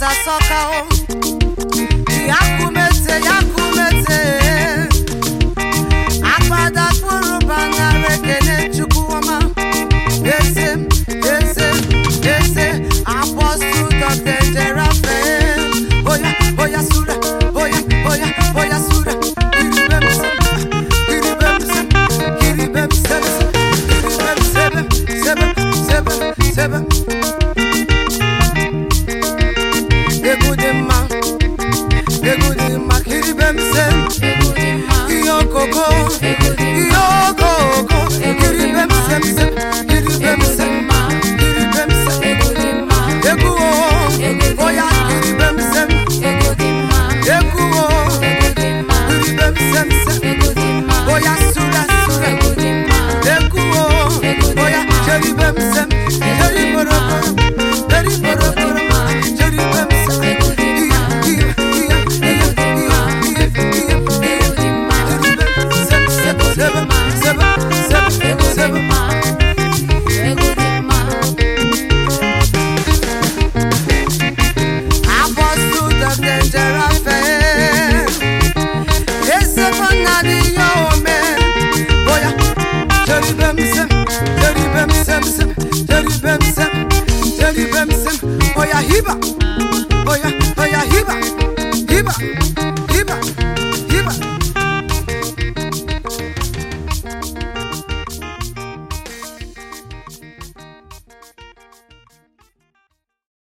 za soka o. Yakumete yakumete. Akpadakpụrụ banyere ekele chukwu ọma ezi boy as soon as Viva. Oh yeah.